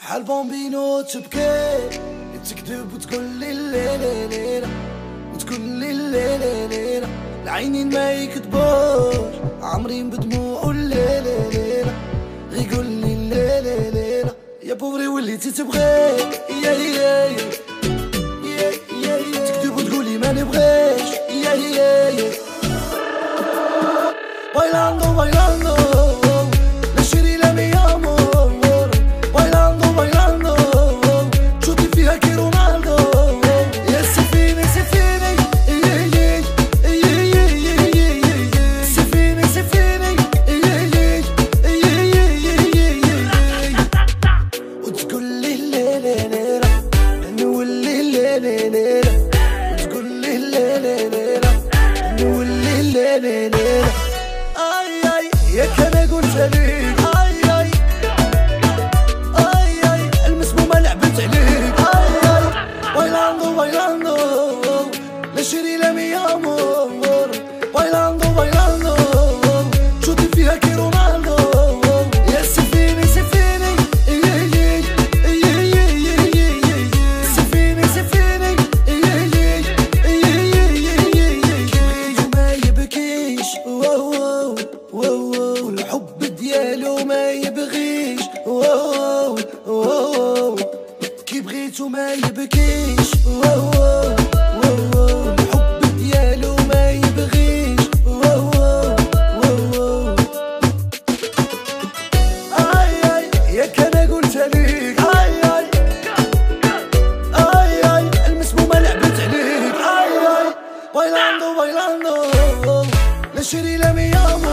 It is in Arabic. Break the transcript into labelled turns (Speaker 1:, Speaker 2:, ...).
Speaker 1: حال بومبينو تبكي تكذب وتقول لي ليلة ليلة وتقول لي ليلة ليلة العينين ما يكذبوش عامرين بدموع الليلة ليلة غي قول لي ليلة ليلة يا بوري وليتي تبغي يا يا اي يا كان قلت ليك أي أي. بايلاندو بايلاندو كي بغيتو ما يبكيش. الحب ديالو ما يبغيش. آي آي يا كان قلت ليك آي آي. آي آي المسمومة لعبت عليك. آي آي. Bailando bailando. la chérie la mi amor